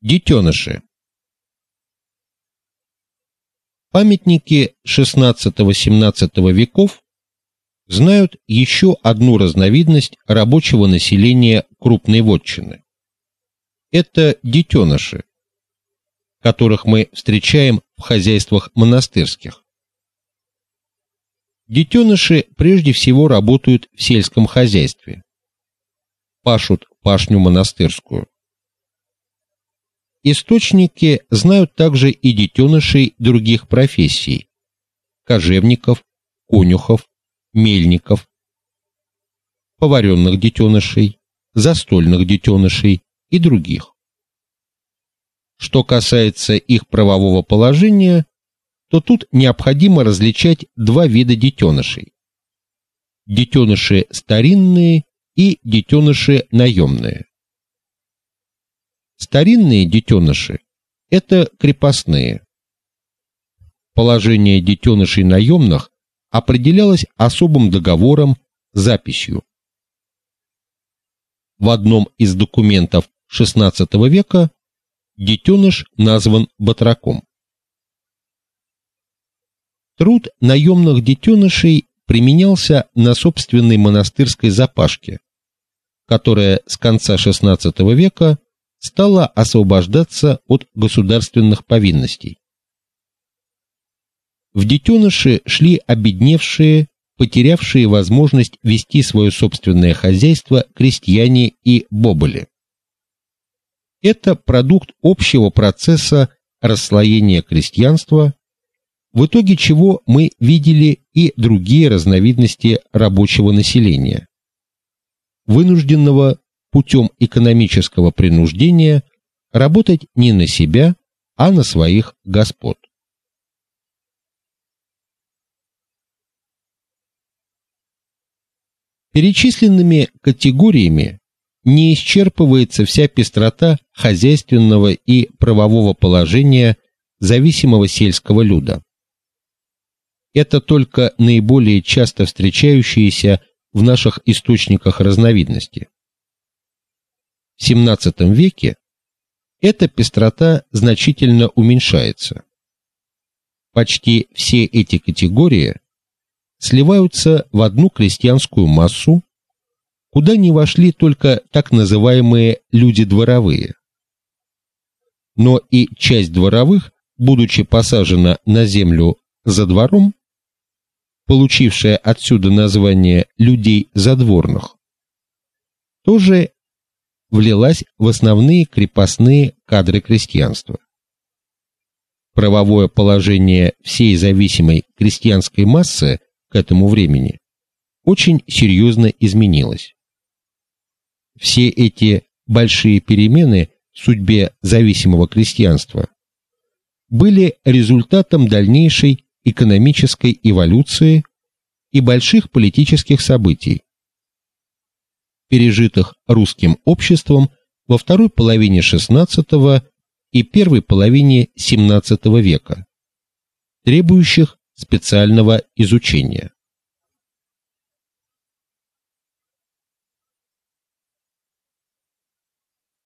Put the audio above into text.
Детеныши. Памятники XVI-XVII веков знают еще одну разновидность рабочего населения крупной вотчины. Это детеныши, которых мы встречаем в хозяйствах монастырских. Детеныши прежде всего работают в сельском хозяйстве. Пашут пашню монастырскую Источники знают также и детенышей других профессий: кожевников, конюхов, мельников, поваренных детенышей, застольных детенышей и других. Что касается их правового положения, то тут необходимо различать два вида детенышей. Детеныши старинные и детеныши наемные. Старинные детеныши – это крепостные. Положение детенышей наемных определялось особым договором, записью. В одном из документов XVI века детеныш назван батраком. Труд наемных детенышей применялся на собственной монастырской запашке, которая с конца XVI века стала освобождаться от государственных повинностей. В детеныши шли обедневшие, потерявшие возможность вести свое собственное хозяйство крестьяне и бобыли. Это продукт общего процесса расслоения крестьянства, в итоге чего мы видели и другие разновидности рабочего населения, вынужденного путем экономического принуждения работать не на себя, а на своих господ. Перечисленными категориями не исчерпывается вся пестрота хозяйственного и правового положения зависимого сельского люда. Это только наиболее часто встречающиеся в наших источниках разновидности. XVII веке эта пестрота значительно уменьшается. Почти все эти категории сливаются в одну крестьянскую массу, куда не вошли только так называемые люди дворовые. Но и часть дворовых, будучи посажена на землю за двором, получившая отсюда название людей задворных, тоже влилась в основные крепостные кадры крестьянства. Правовое положение всей зависимой крестьянской массы к этому времени очень серьезно изменилось. Все эти большие перемены в судьбе зависимого крестьянства были результатом дальнейшей экономической эволюции и больших политических событий, пережитых русским обществом во второй половине XVI и первой половине XVII века, требующих специального изучения.